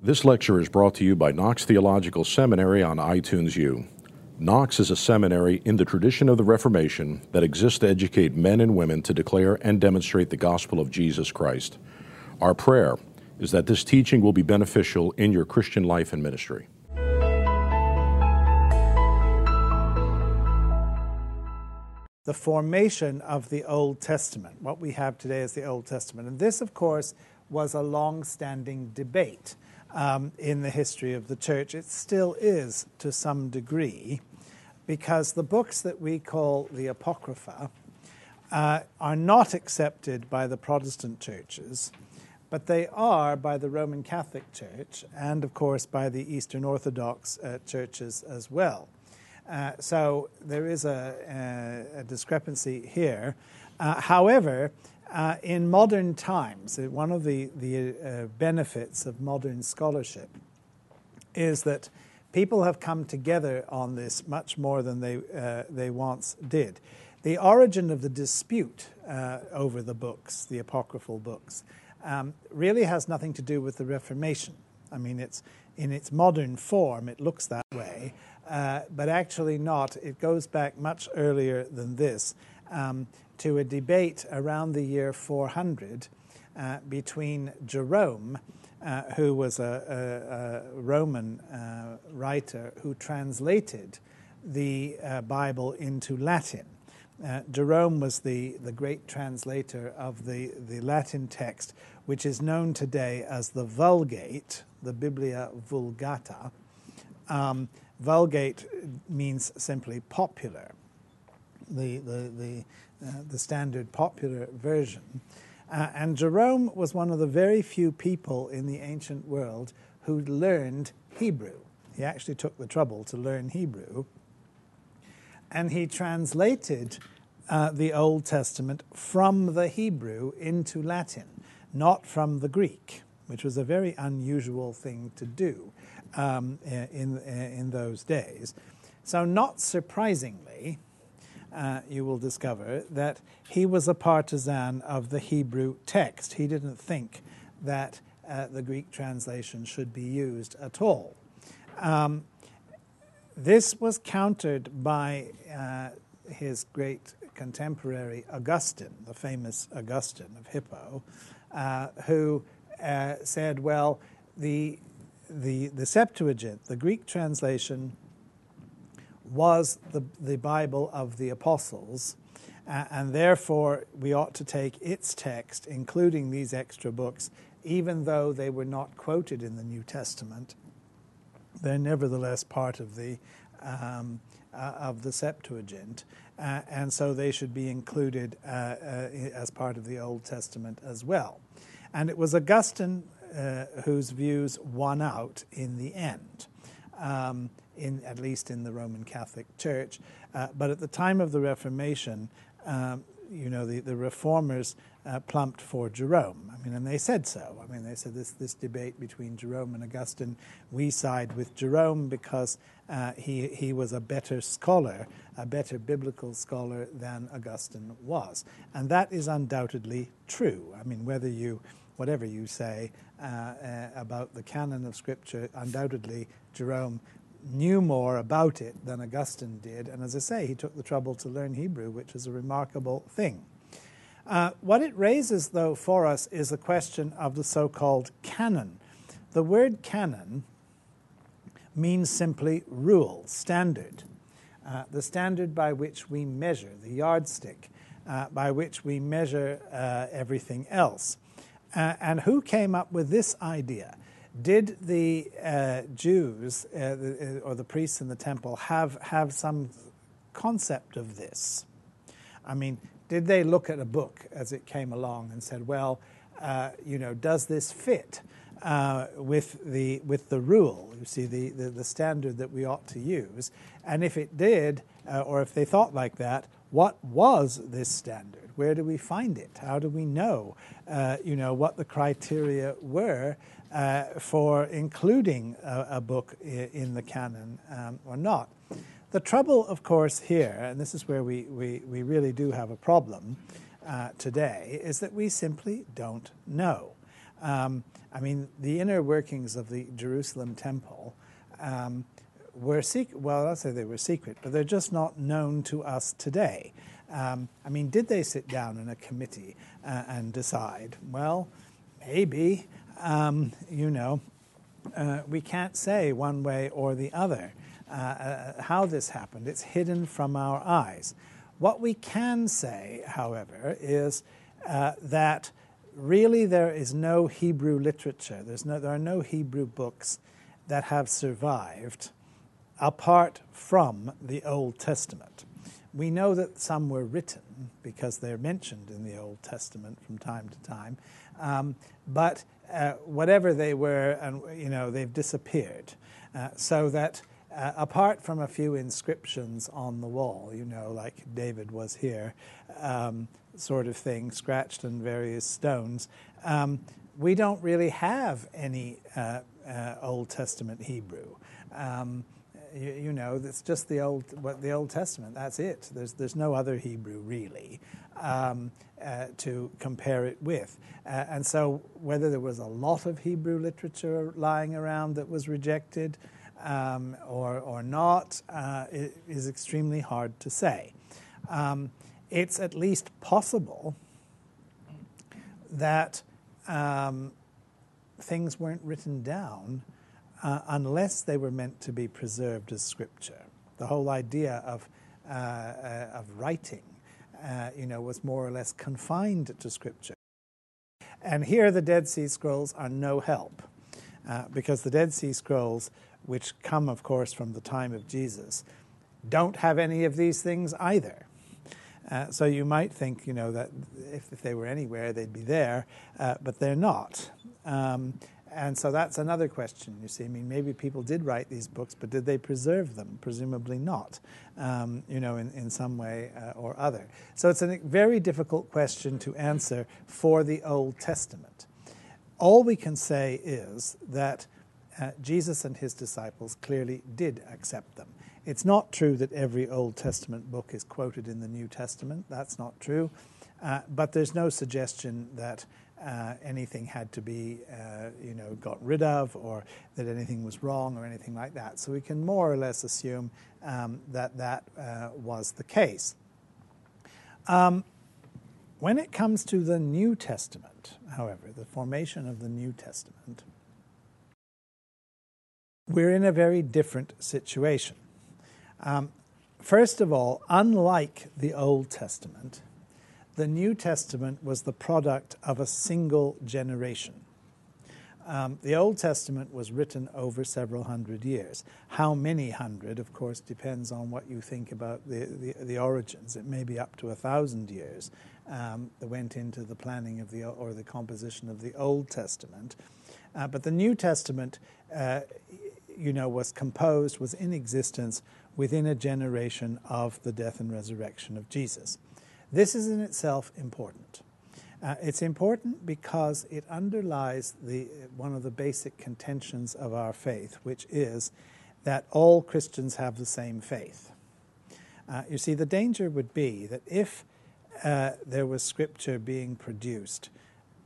This lecture is brought to you by Knox Theological Seminary on iTunes U. Knox is a seminary in the tradition of the Reformation that exists to educate men and women to declare and demonstrate the gospel of Jesus Christ. Our prayer is that this teaching will be beneficial in your Christian life and ministry. The formation of the Old Testament, what we have today is the Old Testament. And this, of course, was a long standing debate um, in the history of the church. It still is to some degree, because the books that we call the Apocrypha uh, are not accepted by the Protestant churches, but they are by the Roman Catholic Church and, of course, by the Eastern Orthodox uh, churches as well. Uh, so there is a, a, a discrepancy here. Uh, however, uh, in modern times, one of the, the uh, benefits of modern scholarship is that people have come together on this much more than they, uh, they once did. The origin of the dispute uh, over the books, the apocryphal books, um, really has nothing to do with the Reformation. I mean, it's in its modern form, it looks that way, uh, but actually not. It goes back much earlier than this. Um, to a debate around the year 400 uh, between Jerome, uh, who was a, a, a Roman uh, writer who translated the uh, Bible into Latin. Uh, Jerome was the, the great translator of the, the Latin text, which is known today as the Vulgate, the Biblia Vulgata. Um, Vulgate means simply popular. The, the, the uh, the standard popular version. Uh, and Jerome was one of the very few people in the ancient world who learned Hebrew. He actually took the trouble to learn Hebrew. And he translated uh, the Old Testament from the Hebrew into Latin, not from the Greek, which was a very unusual thing to do um, in, in those days. So, not surprisingly, uh, you will discover that he was a partisan of the Hebrew text. He didn't think that uh, the Greek translation should be used at all. Um, this was countered by uh, his great contemporary Augustine, the famous Augustine of Hippo, uh, who uh, said, well, the, the, the Septuagint, the Greek translation, was the, the Bible of the apostles, uh, and therefore we ought to take its text, including these extra books, even though they were not quoted in the New Testament. They're nevertheless part of the um, uh, of the Septuagint, uh, and so they should be included uh, uh, as part of the Old Testament as well. And it was Augustine uh, whose views won out in the end. Um, in, at least in the Roman Catholic Church. Uh, but at the time of the Reformation, um, you know, the, the reformers uh, plumped for Jerome. I mean, and they said so. I mean, they said this, this debate between Jerome and Augustine, we side with Jerome because uh, he, he was a better scholar, a better biblical scholar than Augustine was. And that is undoubtedly true. I mean, whether you, whatever you say uh, uh about the canon of Scripture, undoubtedly Jerome knew more about it than Augustine did. And as I say, he took the trouble to learn Hebrew, which is a remarkable thing. Uh, what it raises, though, for us is the question of the so called canon. The word canon means simply rule, standard, uh, the standard by which we measure, the yardstick uh, by which we measure uh, everything else. Uh, and who came up with this idea? Did the uh, Jews uh, the, uh, or the priests in the temple have, have some concept of this? I mean, did they look at a book as it came along and said, well, uh, you know, does this fit uh, with, the, with the rule, you see, the, the, the, standard that we ought to use? And if it did, uh, or if they thought like that, what was this standard? Where do we find it? How do we know, you know, what the criteria were uh, for including a, a book in the canon um, or not. The trouble, of course, here, and this is where we, we, we really do have a problem uh, today, is that we simply don't know. Um, I mean, the inner workings of the Jerusalem temple um, were secret. Well, I'll say they were secret, but they're just not known to us today. Um, I mean, did they sit down in a committee uh, and decide? Well, maybe. Um, you know, uh, we can't say one way or the other uh, uh, how this happened. It's hidden from our eyes. What we can say, however, is uh, that really there is no Hebrew literature. There's no, there are no Hebrew books that have survived apart from the Old Testament. We know that some were written because they're mentioned in the Old Testament from time to time, um, but uh, whatever they were, and you know, they've disappeared. Uh, so that uh, apart from a few inscriptions on the wall, you know, like David was here, um, sort of thing, scratched in various stones, um, we don't really have any uh, uh, Old Testament Hebrew. Um, you, you, know, it's just the Old, what the Old Testament. That's it. There's there's no other Hebrew really um, uh, to compare it with. Uh, and so, whether there was a lot of Hebrew literature lying around that was rejected um, or or not uh, is extremely hard to say. Um, it's at least possible that um, things weren't written down uh, unless they were meant to be preserved as scripture. The whole idea of, uh, uh, of writing, uh, you know, was more or less confined to scripture. And here the Dead Sea Scrolls are no help, uh, because the Dead Sea Scrolls, which come, of course, from the time of Jesus, don't have any of these things either. Uh, so you might think, you know, that if, if they were anywhere, they'd be there, uh, but they're not. Um, and so that's another question, you see. I mean, maybe people did write these books, but did they preserve them? Presumably not, um, you know, in, in some way uh, or other. So it's a very difficult question to answer for the Old Testament. All we can say is that uh, Jesus and his disciples clearly did accept them. It's not true that every Old Testament book is quoted in the New Testament. That's not true. Uh, but there's no suggestion that uh, anything had to be, uh, you know, got rid of, or that anything was wrong, or anything like that. So we can more or less assume um, that that uh, was the case. Um, when it comes to the New Testament, however, the formation of the New Testament, we're in a very different situation. Um, first of all, unlike the Old Testament, the New Testament was the product of a single generation. Um, the Old Testament was written over several hundred years. How many hundred, of course, depends on what you think about the, the, the origins. It may be up to a thousand years um, that went into the planning of the or the composition of the Old Testament. Uh, but the New Testament, uh, you know, was composed, was in existence within a generation of the death and resurrection of Jesus. This is in itself important. Uh, it's important because it underlies the, one of the basic contentions of our faith, which is that all Christians have the same faith. Uh, you see, the danger would be that if uh, there was scripture being produced,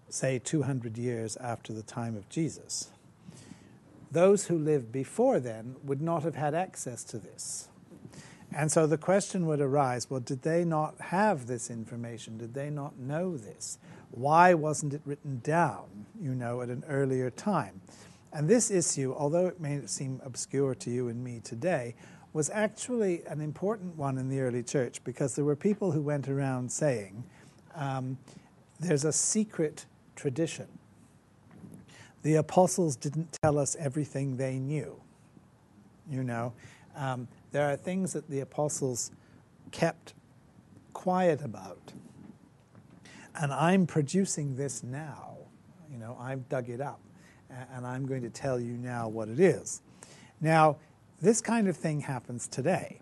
say 200 years after the time of Jesus, those who lived before then would not have had access to this. And so the question would arise well, did they not have this information? Did they not know this? Why wasn't it written down, you know, at an earlier time? And this issue, although it may seem obscure to you and me today, was actually an important one in the early church because there were people who went around saying, um, there's a secret tradition the apostles didn't tell us everything they knew. You know, um, there are things that the apostles kept quiet about. And I'm producing this now. You know, I've dug it up, and I'm going to tell you now what it is. Now, this kind of thing happens today.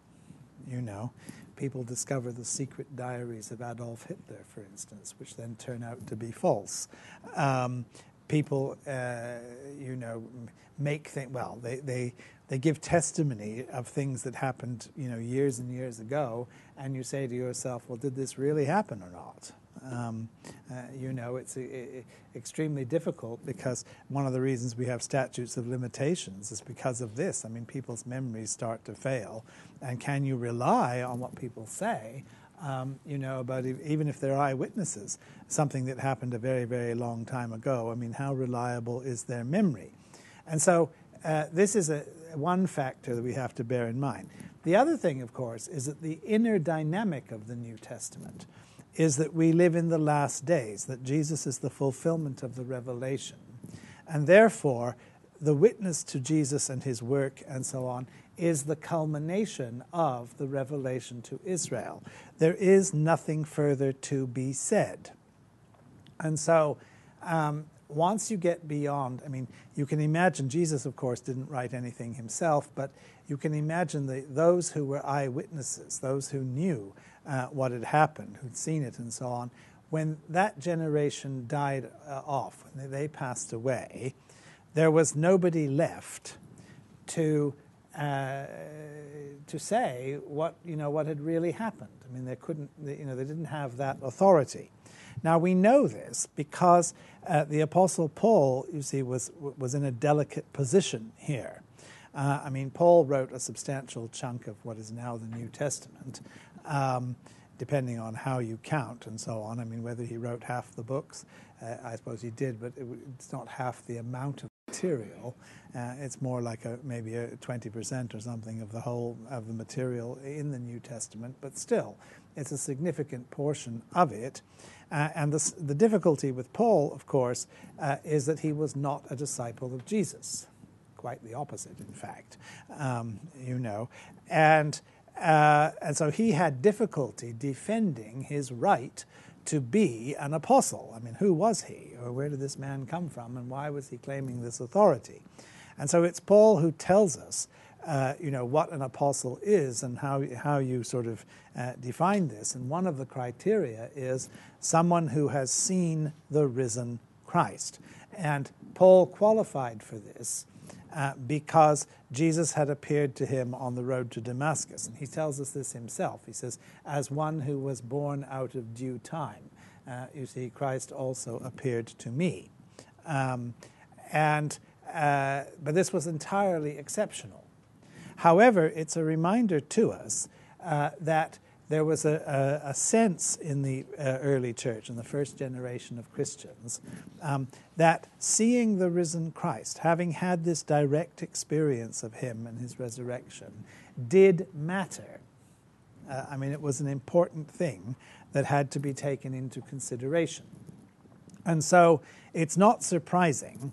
You know, people discover the secret diaries of Adolf Hitler, for instance, which then turn out to be false. Um, people, uh, you know, make things, well, they, they, they give testimony of things that happened, you know, years and years ago, and you say to yourself, well, did this really happen or not? Um, uh, you know, it's a, a, extremely difficult because one of the reasons we have statutes of limitations is because of this. I mean, people's memories start to fail, and can you rely on what people say? Um, you know, about even if they're eyewitnesses, something that happened a very, very long time ago. I mean, how reliable is their memory? And so, uh, this is a one factor that we have to bear in mind. The other thing, of course, is that the inner dynamic of the New Testament is that we live in the last days, that Jesus is the fulfillment of the revelation. And therefore, the witness to Jesus and his work and so on is the culmination of the revelation to Israel. There is nothing further to be said. And so, um, once you get beyond, I mean, you can imagine, Jesus, of course, didn't write anything himself, but you can imagine the, those who were eyewitnesses, those who knew uh, what had happened, who'd seen it, and so on. When that generation died uh, off, when they passed away, there was nobody left to uh, to say what you know what had really happened. I mean, they couldn't, you know, they didn't have that authority. Now we know this because uh, the Apostle Paul, you see, was was in a delicate position here. Uh, I mean, Paul wrote a substantial chunk of what is now the New Testament, um, depending on how you count and so on. I mean, whether he wrote half the books, uh, I suppose he did, but it, it's not half the amount of material. Uh, it's more like a, maybe a 20% or something of the whole of the material in the New Testament, but still, it's a significant portion of it. Uh, and the, the, difficulty with Paul, of course, uh, is that he was not a disciple of Jesus. Quite the opposite, in fact, um, you know. And uh, and so he had difficulty defending his right to be an apostle. I mean, who was he? Or where did this man come from? And why was he claiming this authority? And so it's Paul who tells us, uh, you know, what an apostle is and how, how you sort of uh, define this. And one of the criteria is someone who has seen the risen Christ. And Paul qualified for this uh, because Jesus had appeared to him on the road to Damascus. And he tells us this himself. He says, As one who was born out of due time, uh, you see, Christ also appeared to me. Um, and, uh, but this was entirely exceptional. However, it's a reminder to us uh, that there was a, a, a sense in the uh, early church, in the first generation of Christians, um, that seeing the risen Christ, having had this direct experience of him and his resurrection, did matter. Uh, I mean, it was an important thing that had to be taken into consideration. And so it's not surprising,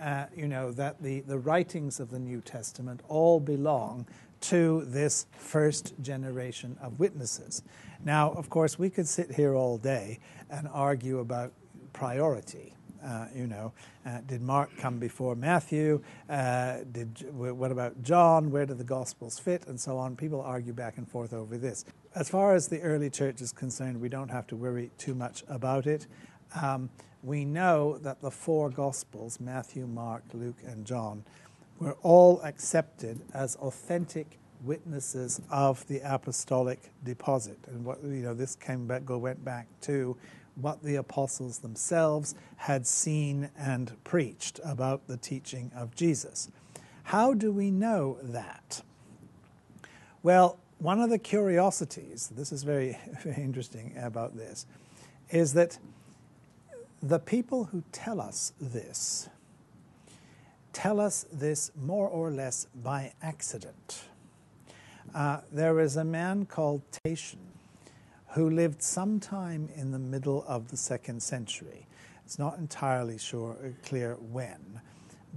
uh, you know, that the, the writings of the New Testament all belong to this first generation of witnesses. Now, of course, we could sit here all day and argue about priority. Uh, you know, uh, did Mark come before Matthew? Uh, did what about John? Where do the Gospels fit, and so on? People argue back and forth over this. As far as the early church is concerned, we don't have to worry too much about it. Um, we know that the four Gospels Matthew, Mark, Luke, and John were all accepted as authentic witnesses of the apostolic deposit. And what you know, this came back, go went back to what the apostles themselves had seen and preached about the teaching of Jesus. How do we know that? Well, one of the curiosities, this is very, very interesting about this, is that the people who tell us this tell us this more or less by accident. Uh, there was a man called Tatian who lived sometime in the middle of the second century. It's not entirely sure, uh, clear when,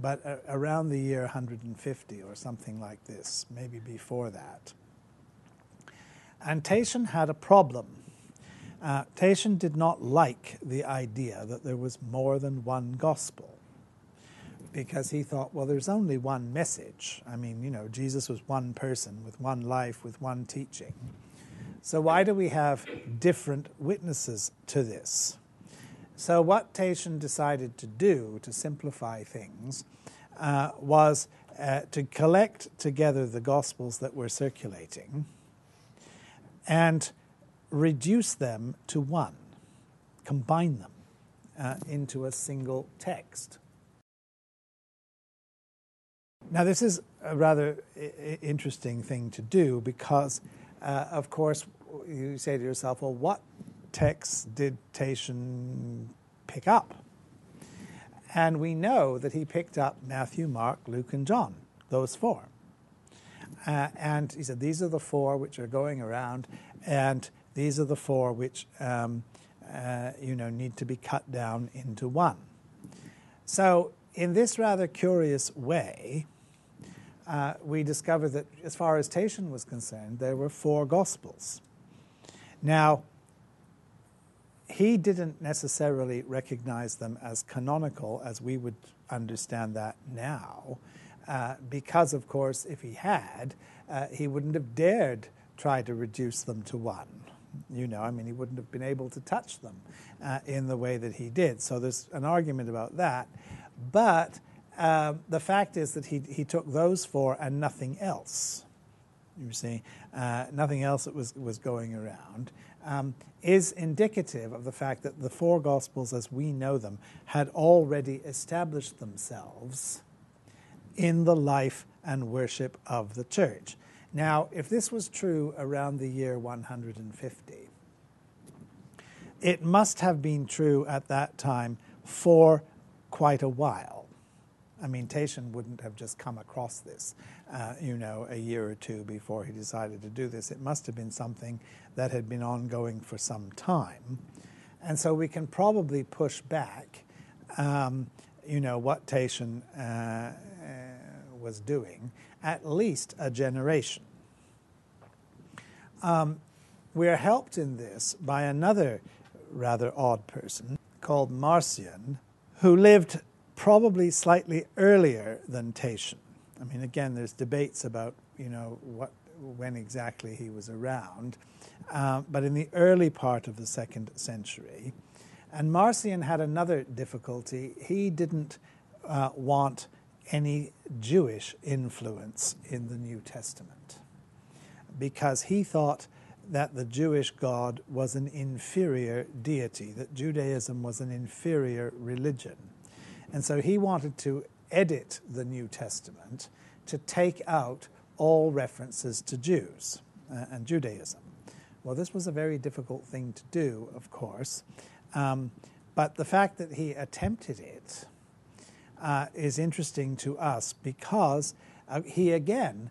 but uh, around the year 150 or something like this, maybe before that. And Tatian had a problem. Uh, Tatian did not like the idea that there was more than one gospel because he thought, well, there's only one message. I mean, you know, Jesus was one person with one life, with one teaching. So why do we have different witnesses to this? So what Tatian decided to do to simplify things uh, was uh, to collect together the gospels that were circulating and reduce them to one. combine them uh, into a single text. Now, this is a rather interesting thing to do because, uh, of course, you say to yourself, well, what text did Tatian pick up? And we know that he picked up Matthew, Mark, Luke, and John, those four. Uh, and he said, These are the four which are going around, and these are the four which um, uh, you know, need to be cut down into one. So, in this rather curious way, uh, we discover that as far as Tatian was concerned, there were four Gospels. Now, he didn't necessarily recognize them as canonical as we would understand that now, uh, because, of course, if he had, uh, he wouldn't have dared try to reduce them to one. You know, I mean, he wouldn't have been able to touch them uh, in the way that he did. So there's an argument about that. But um, the fact is that he, he took those four and nothing else. You see, uh, nothing else that was, was going around. Um, is indicative of the fact that the four Gospels, as we know them, had already established themselves in the life and worship of the church. Now, if this was true around the year 150, it must have been true at that time for quite a while. I mean, Tatian wouldn't have just come across this, uh, you know, a year or two before he decided to do this. It must have been something that had been ongoing for some time. And so we can probably push back, um, you know, what Tatian uh, was doing at least a generation. Um, we're helped in this by another rather odd person called Marcion, who lived probably slightly earlier than Tatian. I mean, again, there's debates about you know what when exactly he was around, uh, but in the early part of the second century. And Marcion had another difficulty. He didn't uh, want any Jewish influence in the New Testament because he thought that the Jewish God was an inferior deity, that Judaism was an inferior religion. And so he wanted to edit the New Testament to take out all references to Jews uh, and Judaism. Well, this was a very difficult thing to do, of course, um, but the fact that he attempted it uh, is interesting to us because uh, he again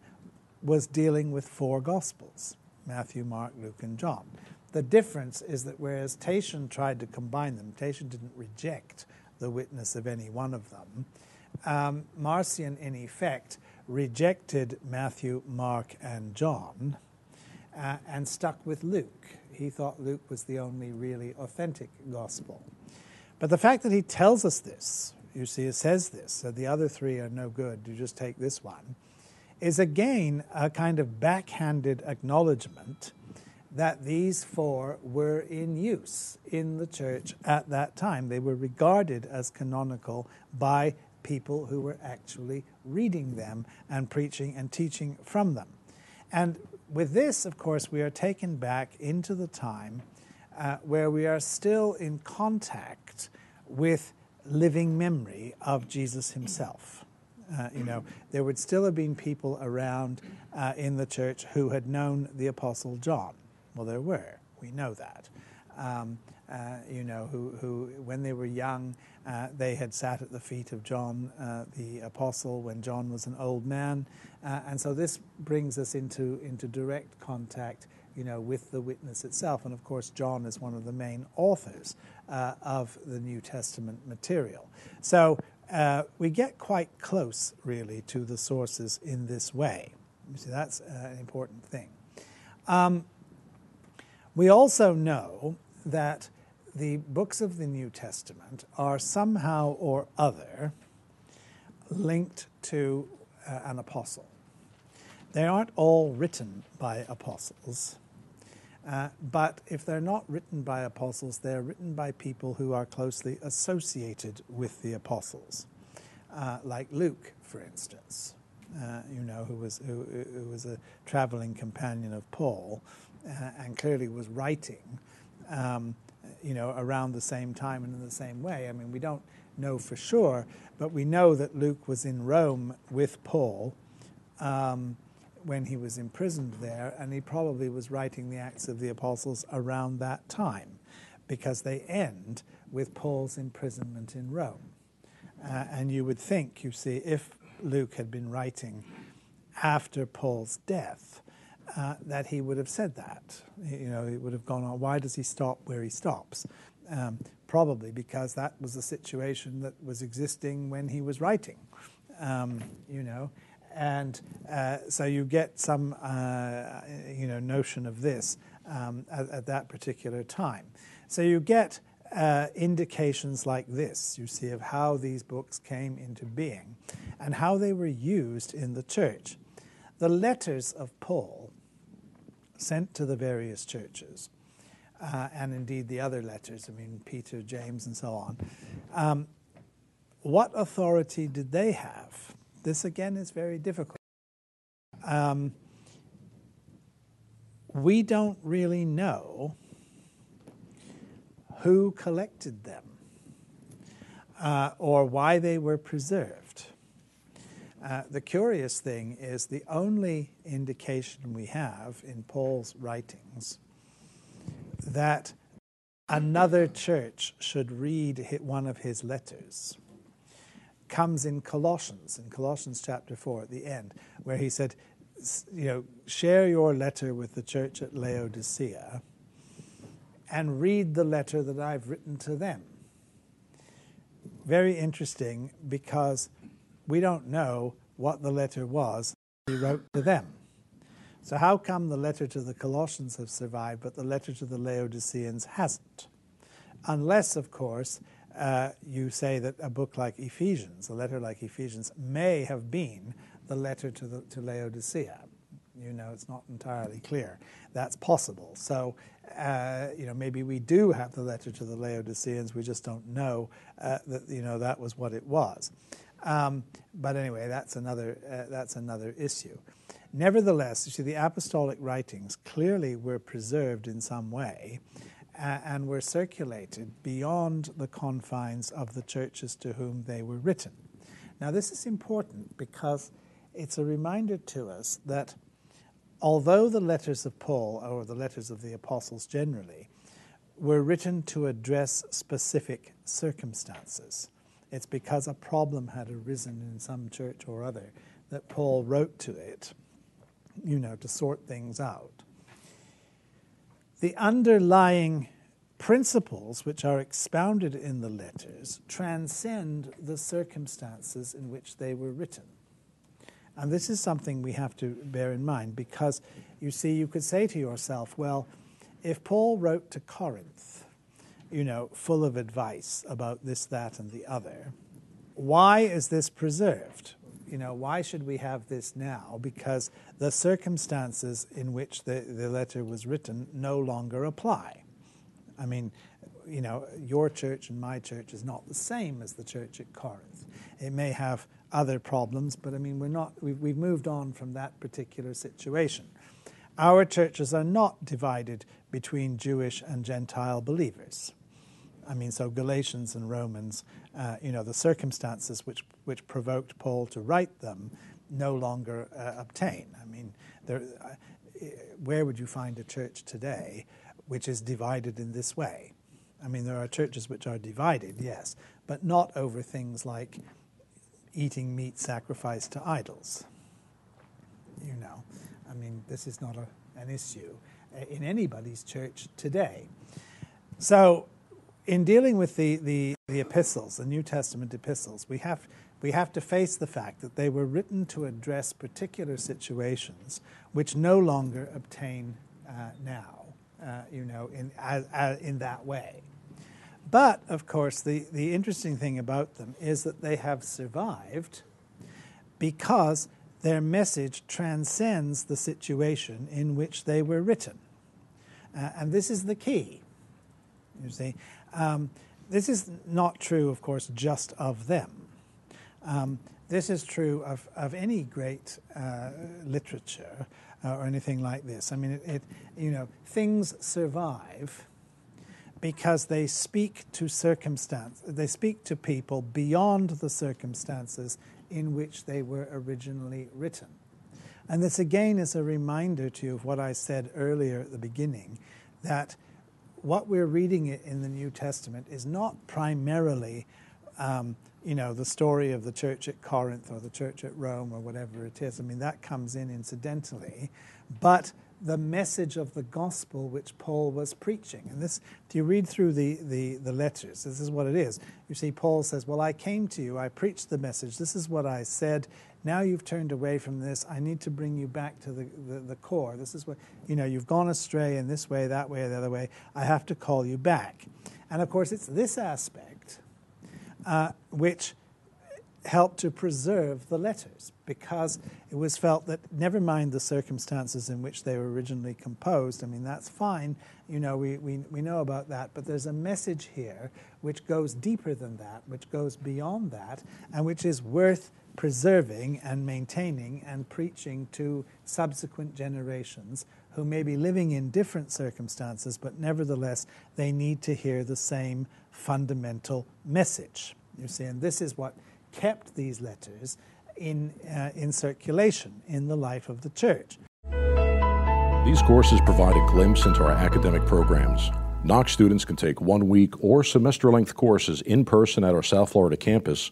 was dealing with four Gospels Matthew, Mark, Luke, and John. The difference is that whereas Tatian tried to combine them, Tatian didn't reject the witness of any one of them. Um, Marcion, in effect, rejected Matthew, Mark, and John uh, and stuck with Luke. He thought Luke was the only really authentic gospel. But the fact that he tells us this, you see, it says this, that the other three are no good, you just take this one, is again a kind of backhanded acknowledgement that these four were in use in the church at that time. They were regarded as canonical by people who were actually reading them and preaching and teaching from them. And with this, of course, we are taken back into the time uh, where we are still in contact with living memory of Jesus himself. Uh, you know, there would still have been people around uh, in the church who had known the Apostle John. Well, there were. We know that. Um, uh, you know, who, who, when they were young, uh, they had sat at the feet of John uh, the Apostle when John was an old man. Uh, and so this brings us into, into direct contact, you know, with the witness itself. And of course, John is one of the main authors uh, of the New Testament material. So uh, we get quite close, really, to the sources in this way. You see, that's an important thing. Um, we also know that the books of the New Testament are somehow or other linked to uh, an apostle. They aren't all written by apostles, uh, but if they're not written by apostles, they're written by people who are closely associated with the apostles, uh, like Luke, for instance. Uh, you know, who was who, who, was a traveling companion of Paul, uh, and clearly was writing um, you know, around the same time and in the same way. I mean, we don't know for sure, but we know that Luke was in Rome with Paul um, when he was imprisoned there, and he probably was writing the Acts of the Apostles around that time because they end with Paul's imprisonment in Rome. Uh, and you would think, you see, if Luke had been writing after Paul's death, uh, that he would have said that. You know, he would have gone on, why does he stop where he stops? Um, probably because that was the situation that was existing when he was writing, um, you know. And uh, so you get some, uh, you know, notion of this um, at, at, that particular time. So you get uh, indications like this, you see, of how these books came into being and how they were used in the church. The letters of Paul sent to the various churches, uh, and indeed the other letters, I mean, Peter, James, and so on, um, what authority did they have? This again is very difficult. Um, we don't really know who collected them uh, or why they were preserved. Uh, the curious thing is the only indication we have in Paul's writings that another church should read one of his letters comes in Colossians, in Colossians chapter 4 at the end, where he said, you know, share your letter with the church at Laodicea and read the letter that I've written to them. Very interesting because we don't know what the letter was he wrote to them. So, how come the letter to the Colossians have survived, but the letter to the Laodiceans hasn't? Unless, of course, uh, you say that a book like Ephesians, a letter like Ephesians, may have been the letter to, the, to Laodicea. You know, it's not entirely clear. That's possible. So, uh, you know, maybe we do have the letter to the Laodiceans. We just don't know uh, that you know that was what it was. Um, but anyway, that's another uh, that's another issue. Nevertheless, you see, the apostolic writings clearly were preserved in some way and were circulated beyond the confines of the churches to whom they were written. Now, this is important because it's a reminder to us that although the letters of Paul, or the letters of the apostles generally, were written to address specific circumstances, it's because a problem had arisen in some church or other that Paul wrote to it, you know, to sort things out. The underlying principles which are expounded in the letters transcend the circumstances in which they were written. And this is something we have to bear in mind because you see, you could say to yourself, well, if Paul wrote to Corinth, you know, full of advice about this, that, and the other, why is this preserved? You know, why should we have this now? Because the circumstances in which the, the letter was written no longer apply. I mean, you know, your church and my church is not the same as the church at Corinth. It may have other problems, but I mean, we're not, we've, we've moved on from that particular situation. Our churches are not divided between Jewish and Gentile believers. I mean, so Galatians and Romans, uh, you know, the circumstances which, which provoked Paul to write them no longer uh, obtain. I mean, there, uh, where would you find a church today which is divided in this way? I mean, there are churches which are divided, yes, but not over things like eating meat sacrificed to idols. You know, I mean, this is not a, an issue in anybody's church today. So, in dealing with the, the, the epistles, the New Testament epistles, we have, we have to face the fact that they were written to address particular situations which no longer obtain uh, now, uh, you know, in, as, as, in that way. But, of course, the, the interesting thing about them is that they have survived because their message transcends the situation in which they were written. Uh, and this is the key, you see. Um, this is not true, of course, just of them. Um, this is true of, of any great uh, literature uh, or anything like this. I mean, it, it, you know, things survive because they speak to circumstance, they speak to people beyond the circumstances in which they were originally written. And this again is a reminder to you of what I said earlier at the beginning that what we're reading in the New Testament is not primarily, um, you know, the story of the church at Corinth or the church at Rome or whatever it is. I mean, that comes in incidentally, but the message of the gospel which Paul was preaching. And this, if you read through the, the, the, letters, this is what it is. You see, Paul says, Well, I came to you, I preached the message, this is what I said. Now you've turned away from this. I need to bring you back to the, the, the core. This is what, you know, you've gone astray in this way, that way, the other way. I have to call you back. And of course, it's this aspect uh, which helped to preserve the letters because it was felt that never mind the circumstances in which they were originally composed, I mean, that's fine, you know, we, we, we know about that, but there's a message here which goes deeper than that, which goes beyond that, and which is worth preserving and maintaining and preaching to subsequent generations who may be living in different circumstances, but nevertheless, they need to hear the same fundamental message. You see, and this is what kept these letters in, uh, in circulation in the life of the church. These courses provide a glimpse into our academic programs. Knox students can take one week or semester length courses in person at our South Florida campus